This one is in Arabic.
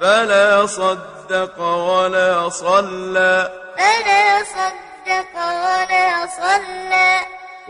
فلا صدق ولا صلى. فلا صدق ولا صلى.